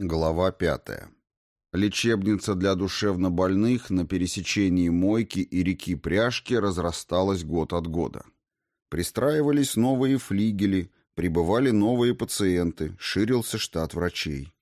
Глава пятая. Лечебница для душевнобольных на пересечении Мойки и реки Пряжки разрасталась год от года. Пристраивались новые флигели, прибывали новые пациенты, ширился штат врачей.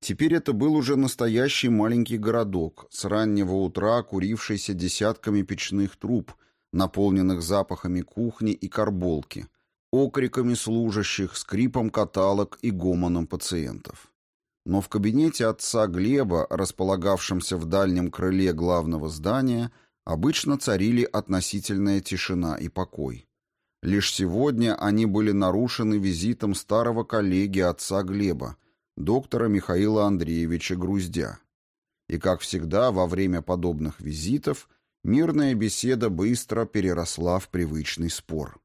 Теперь это был уже настоящий маленький городок, с раннего утра курившийся десятками печных труб, наполненных запахами кухни и карболки, окриками служащих, скрипом каталог и гомоном пациентов. Но в кабинете отца Глеба, располагавшемся в дальнем крыле главного здания, обычно царили относительная тишина и покой. Лишь сегодня они были нарушены визитом старого коллеги отца Глеба, доктора Михаила Андреевича Груздя. И, как всегда, во время подобных визитов мирная беседа быстро переросла в привычный спор.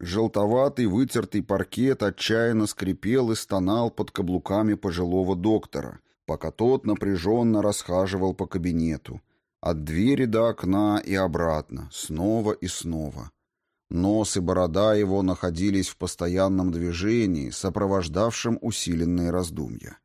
Желтоватый вытертый паркет отчаянно скрипел и стонал под каблуками пожилого доктора, пока тот напряженно расхаживал по кабинету, от двери до окна и обратно, снова и снова. Нос и борода его находились в постоянном движении, сопровождавшем усиленные раздумья.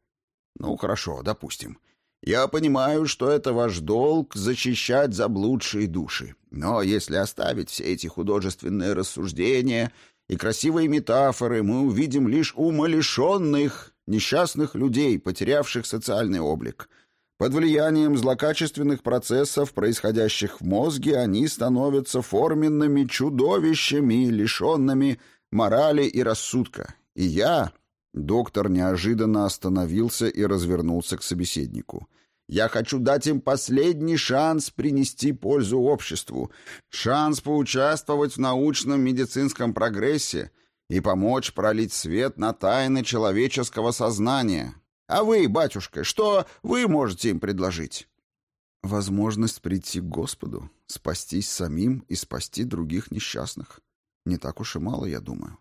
«Ну, хорошо, допустим. Я понимаю, что это ваш долг — защищать заблудшие души. Но если оставить все эти художественные рассуждения и красивые метафоры, мы увидим лишь умалишенных, несчастных людей, потерявших социальный облик — под влиянием злокачественных процессов, происходящих в мозге, они становятся форменными чудовищами, лишенными морали и рассудка. И я, доктор неожиданно остановился и развернулся к собеседнику. Я хочу дать им последний шанс принести пользу обществу, шанс поучаствовать в научном медицинском прогрессе и помочь пролить свет на тайны человеческого сознания, а вы, батюшка, что вы можете им предложить? Возможность прийти к Господу, спастись самим и спасти других несчастных. Не так уж и мало, я думаю.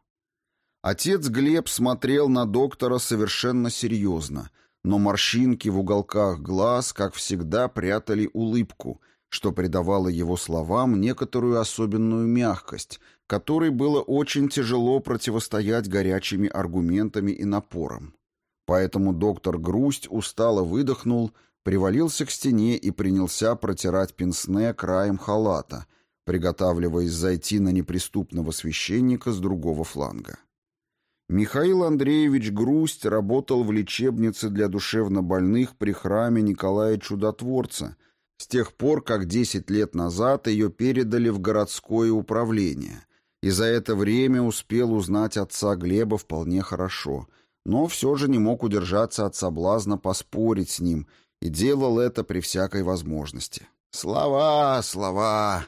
Отец Глеб смотрел на доктора совершенно серьезно, но морщинки в уголках глаз, как всегда, прятали улыбку, что придавало его словам некоторую особенную мягкость, которой было очень тяжело противостоять горячими аргументами и напором. Поэтому доктор Грусть устало выдохнул, привалился к стене и принялся протирать пенсне краем халата, приготавливаясь зайти на неприступного священника с другого фланга. Михаил Андреевич Грусть работал в лечебнице для душевнобольных при храме Николая Чудотворца с тех пор, как 10 лет назад ее передали в городское управление, и за это время успел узнать отца Глеба вполне хорошо – но все же не мог удержаться от соблазна поспорить с ним и делал это при всякой возможности. «Слова, слова!»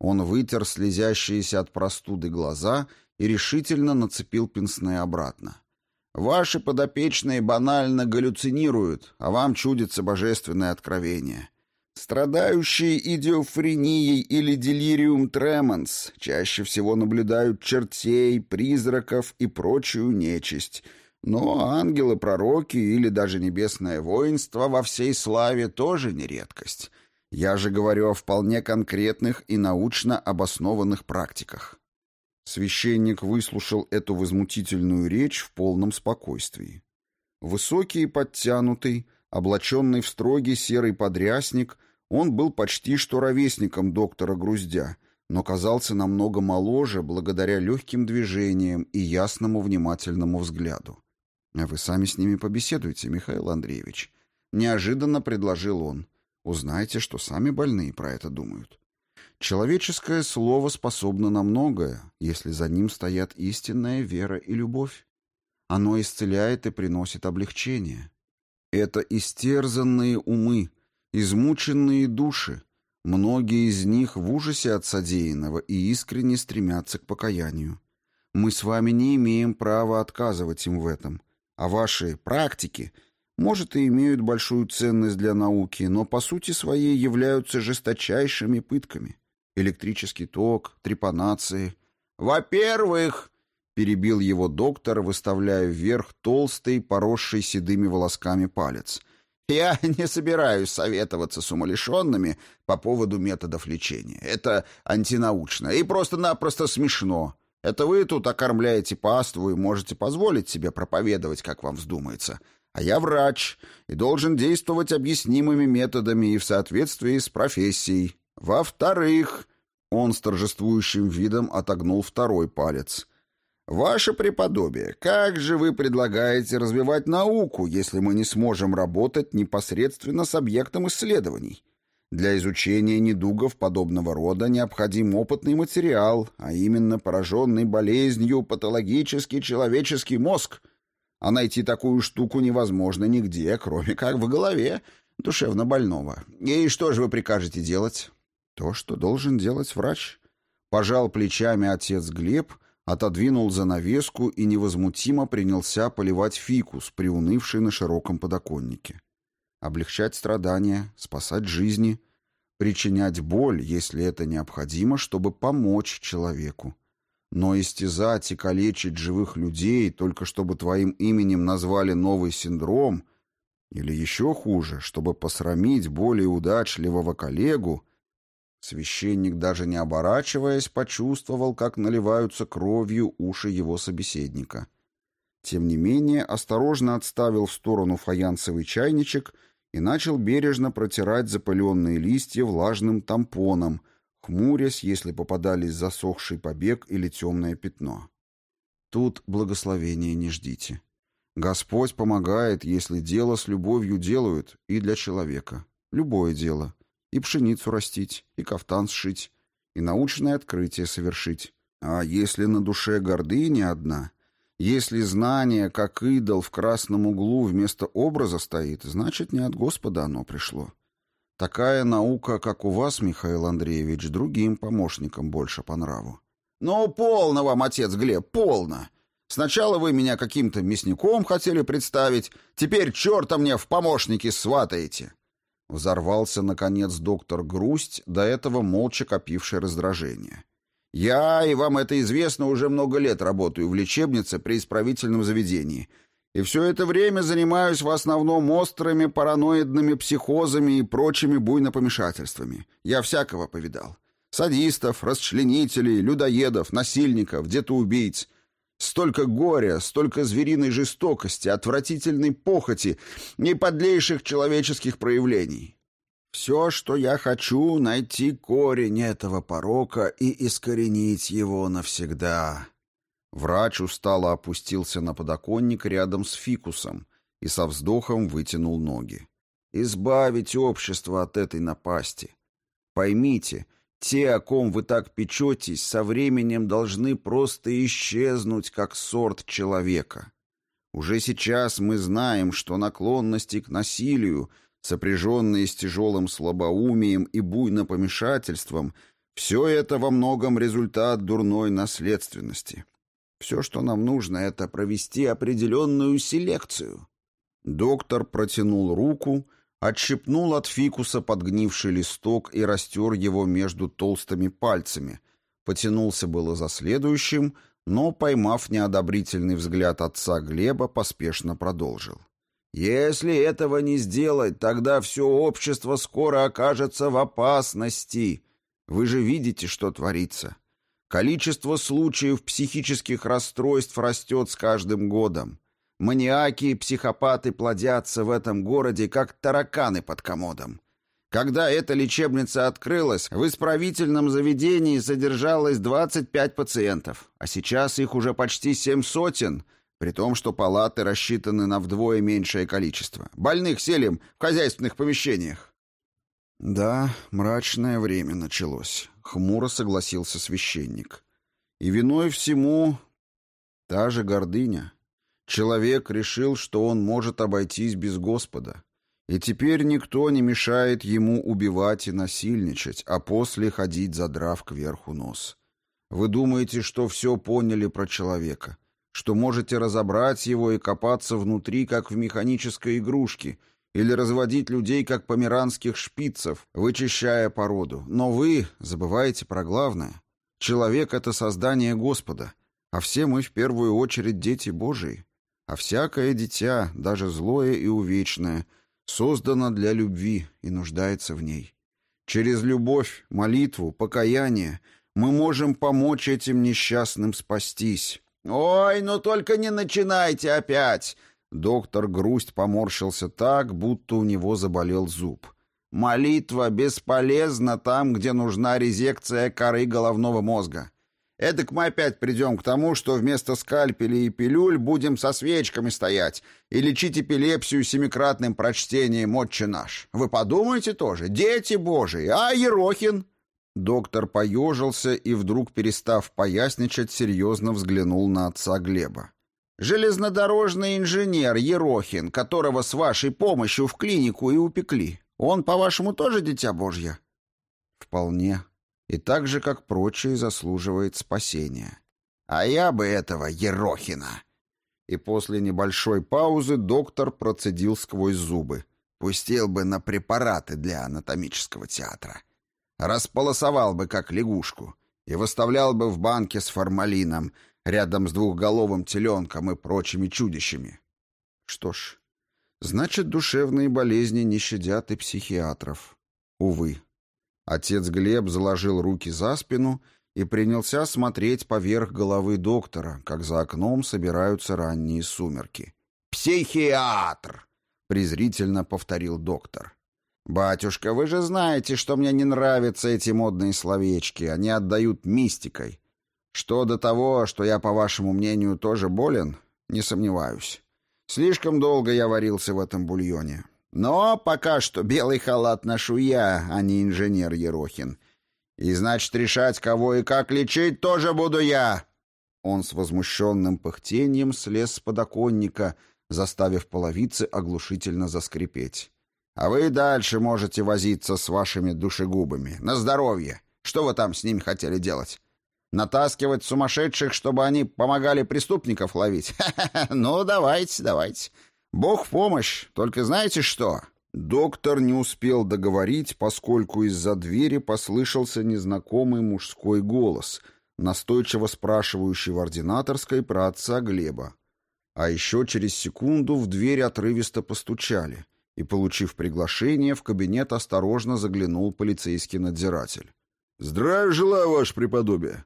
Он вытер слезящиеся от простуды глаза и решительно нацепил пенсне обратно. «Ваши подопечные банально галлюцинируют, а вам чудится божественное откровение. Страдающие идиофренией или делириум тременс чаще всего наблюдают чертей, призраков и прочую нечисть — но ангелы-пророки или даже небесное воинство во всей славе тоже не редкость. Я же говорю о вполне конкретных и научно обоснованных практиках. Священник выслушал эту возмутительную речь в полном спокойствии. Высокий и подтянутый, облаченный в строгий серый подрясник, он был почти что ровесником доктора Груздя, но казался намного моложе благодаря легким движениям и ясному внимательному взгляду. А вы сами с ними побеседуйте, Михаил Андреевич. Неожиданно предложил он. Узнайте, что сами больные про это думают. Человеческое слово способно на многое, если за ним стоят истинная вера и любовь. Оно исцеляет и приносит облегчение. Это истерзанные умы, измученные души. Многие из них в ужасе от содеянного и искренне стремятся к покаянию. Мы с вами не имеем права отказывать им в этом – а ваши практики, может, и имеют большую ценность для науки, но по сути своей являются жесточайшими пытками. Электрический ток, трепанации. «Во-первых», — перебил его доктор, выставляя вверх толстый, поросший седыми волосками палец, «я не собираюсь советоваться с умалишенными по поводу методов лечения. Это антинаучно и просто-напросто смешно». Это вы тут окормляете паству и можете позволить себе проповедовать, как вам вздумается. А я врач и должен действовать объяснимыми методами и в соответствии с профессией. Во-вторых, он с торжествующим видом отогнул второй палец. «Ваше преподобие, как же вы предлагаете развивать науку, если мы не сможем работать непосредственно с объектом исследований? Для изучения недугов подобного рода необходим опытный материал, а именно пораженный болезнью патологический человеческий мозг. А найти такую штуку невозможно нигде, кроме как в голове душевно больного. И что же вы прикажете делать? То, что должен делать врач. Пожал плечами отец Глеб, отодвинул занавеску и невозмутимо принялся поливать фикус, приунывший на широком подоконнике. Облегчать страдания, спасать жизни, причинять боль, если это необходимо, чтобы помочь человеку. Но истязать и калечить живых людей, только чтобы твоим именем назвали новый синдром, или еще хуже, чтобы посрамить более удачливого коллегу, священник, даже не оборачиваясь, почувствовал, как наливаются кровью уши его собеседника. Тем не менее, осторожно отставил в сторону фаянсовый чайничек и начал бережно протирать запыленные листья влажным тампоном, хмурясь, если попадались засохший побег или темное пятно. Тут благословения не ждите. Господь помогает, если дело с любовью делают и для человека. Любое дело. И пшеницу растить, и кафтан сшить, и научное открытие совершить. А если на душе гордыня одна, если знание, как идол в красном углу вместо образа стоит, значит, не от Господа оно пришло. Такая наука, как у вас, Михаил Андреевич, другим помощникам больше по нраву. «Ну, полно вам, отец Глеб, полно! Сначала вы меня каким-то мясником хотели представить, теперь черта мне в помощники сватаете!» Взорвался, наконец, доктор Грусть, до этого молча копивший раздражение. Я, и вам это известно, уже много лет работаю в лечебнице при исправительном заведении. И все это время занимаюсь в основном острыми параноидными психозами и прочими буйнопомешательствами. Я всякого повидал. Садистов, расчленителей, людоедов, насильников, детоубийц. Столько горя, столько звериной жестокости, отвратительной похоти и человеческих проявлений. Все, что я хочу, найти корень этого порока и искоренить его навсегда. Врач устало опустился на подоконник рядом с фикусом и со вздохом вытянул ноги. Избавить общество от этой напасти. Поймите, те, о ком вы так печетесь, со временем должны просто исчезнуть как сорт человека. Уже сейчас мы знаем, что наклонности к насилию — сопряженные с тяжелым слабоумием и буйнопомешательством, все это во многом результат дурной наследственности. Все, что нам нужно, это провести определенную селекцию. Доктор протянул руку, отщипнул от фикуса подгнивший листок и растер его между толстыми пальцами. Потянулся было за следующим, но, поймав неодобрительный взгляд отца Глеба, поспешно продолжил. Если этого не сделать, тогда все общество скоро окажется в опасности. Вы же видите, что творится. Количество случаев психических расстройств растет с каждым годом. Маниаки и психопаты плодятся в этом городе, как тараканы под комодом. Когда эта лечебница открылась, в исправительном заведении содержалось 25 пациентов, а сейчас их уже почти семь сотен – при том, что палаты рассчитаны на вдвое меньшее количество. Больных селим в хозяйственных помещениях. Да, мрачное время началось, хмуро согласился священник. И виной всему та же гордыня. Человек решил, что он может обойтись без Господа. И теперь никто не мешает ему убивать и насильничать, а после ходить задрав кверху нос. Вы думаете, что все поняли про человека, что можете разобрать его и копаться внутри, как в механической игрушке, или разводить людей, как померанских шпицев, вычищая породу. Но вы забываете про главное. Человек — это создание Господа, а все мы в первую очередь дети Божии. А всякое дитя, даже злое и увечное, создано для любви и нуждается в ней. Через любовь, молитву, покаяние мы можем помочь этим несчастным спастись. «Ой, ну только не начинайте опять!» — Доктор Грусть поморщился так, будто у него заболел зуб. «Молитва бесполезна там, где нужна резекция коры головного мозга. Эдак мы опять придем к тому, что вместо скальпелей и пилюль будем со свечками стоять и лечить эпилепсию семикратным прочтением «Отче наш». Вы подумайте тоже, дети божии, а Ерохин?» Доктор поежился и, вдруг перестав поясничать, серьезно взглянул на отца Глеба. «Железнодорожный инженер Ерохин, которого с вашей помощью в клинику и упекли, он, по-вашему, тоже дитя Божье?» «Вполне. И так же, как прочие, заслуживает спасения». «А я бы этого Ерохина!» И после небольшой паузы доктор процедил сквозь зубы. «Пустил бы на препараты для анатомического театра» располосовал бы как лягушку и выставлял бы в банке с формалином рядом с двухголовым теленком и прочими чудищами. Что ж, значит, душевные болезни не щадят и психиатров. Увы. Отец Глеб заложил руки за спину и принялся смотреть поверх головы доктора, как за окном собираются ранние сумерки. «Психиатр!» — презрительно повторил доктор. «Батюшка, вы же знаете, что мне не нравятся эти модные словечки. Они отдают мистикой. Что до того, что я, по вашему мнению, тоже болен, не сомневаюсь. Слишком долго я варился в этом бульоне. Но пока что белый халат ношу я, а не инженер Ерохин. И значит, решать, кого и как лечить, тоже буду я!» Он с возмущенным пыхтением слез с подоконника, заставив половицы оглушительно заскрипеть. А вы дальше можете возиться с вашими душегубами. На здоровье. Что вы там с ними хотели делать? Натаскивать сумасшедших, чтобы они помогали преступников ловить? Ну, давайте, давайте. Бог в помощь. Только знаете что? Доктор не успел договорить, поскольку из-за двери послышался незнакомый мужской голос, настойчиво спрашивающий в ординаторской про отца Глеба. А еще через секунду в дверь отрывисто постучали — и, получив приглашение, в кабинет осторожно заглянул полицейский надзиратель. «Здравия желаю, ваше преподобие!»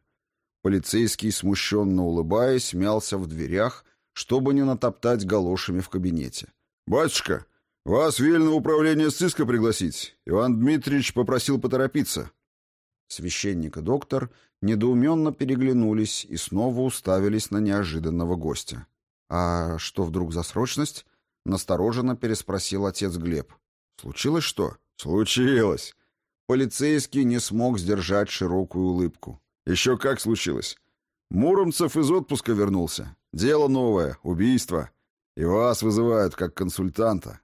Полицейский, смущенно улыбаясь, мялся в дверях, чтобы не натоптать галошами в кабинете. «Батюшка, вас велено управление сыска пригласить. Иван Дмитриевич попросил поторопиться». Священник и доктор недоуменно переглянулись и снова уставились на неожиданного гостя. «А что вдруг за срочность?» Настороженно переспросил отец Глеб. «Случилось что?» «Случилось!» Полицейский не смог сдержать широкую улыбку. «Еще как случилось!» «Муромцев из отпуска вернулся. Дело новое, убийство. И вас вызывают как консультанта.